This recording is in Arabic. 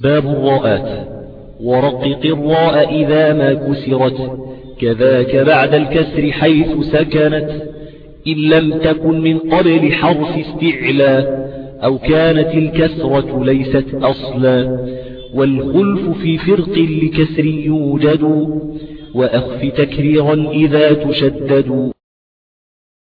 باب الراءات. ورقق الراء إذا ما كسرت كذاك بعد الكسر حيث سكنت. إن لم تكن من قبل حرف استعلى أو كانت الكسرة ليست أصلا. والخلف في فرق لكسر يوجد وأخف تكريرا إذا تشدد.